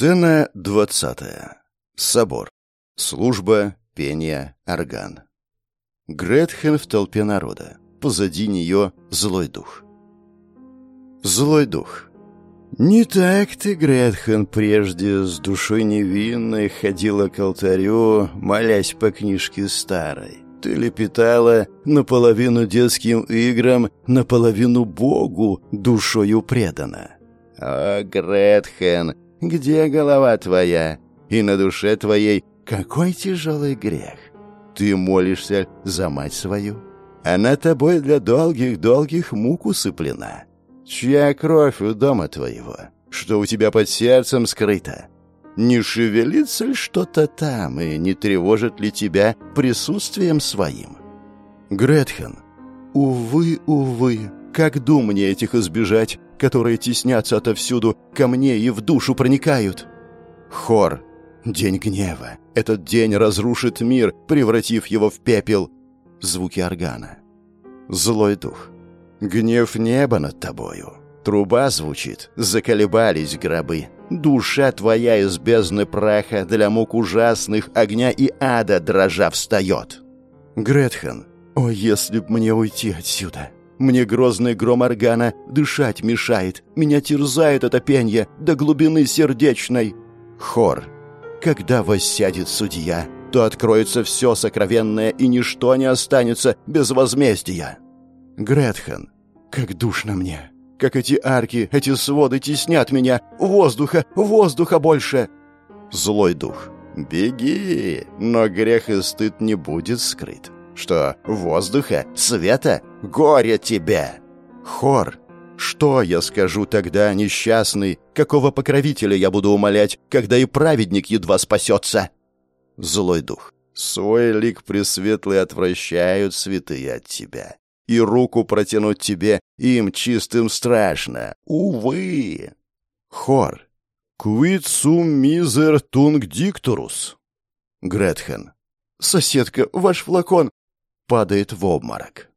Сцена двадцатая. Собор. Служба, пение, орган. Гретхен в толпе народа. Позади нее злой дух. Злой дух. «Не так ты, Гретхен, прежде с душой невинной ходила к алтарю, молясь по книжке старой. Ты лепетала наполовину детским играм, наполовину Богу душою предана. О, Гретхен, где голова твоя? И на душе твоей какой тяжелый грех? Ты молишься за мать свою? Она тобой для долгих-долгих мук усыплена. Чья кровь у дома твоего? Что у тебя под сердцем скрыто? Не шевелится ли что-то там и не тревожит ли тебя присутствием своим? Гретхен, увы, увы, как дум мне этих избежать, которые теснятся отовсюду, ко мне и в душу проникают? Хор, день гнева. Этот день разрушит мир, превратив его в пепел. Звуки органа. Злой дух. Гнев неба над тобою. Труба звучит, заколебались гробы. Душа твоя из бездны праха для мук ужасных огня и ада дрожа встает. Гретхен, о, если б мне уйти отсюда! Мне грозный гром органа дышать мешает, меня терзает это пенье до глубины сердечной. Хор. Когда воссядет судья, то откроется все сокровенное, и ничто не останется без возмездия. Гретхен, как душно мне. Как эти арки, эти своды теснят меня. Воздуха, воздуха больше. Злой дух. Беги, но грех и стыд не будет скрыт. Что, воздуха, света, горе тебе. Хор. Что я скажу тогда, несчастный? Какого покровителя я буду умолять, когда и праведник едва спасется? Злой дух. Свой лик пресветлый отвращают святые от тебя и руку протянуть тебе им чистым страшно. Увы. Хор. Quid sum miser tunc dictorus. Гретхен. Соседка, ваш флакон падает в обморок.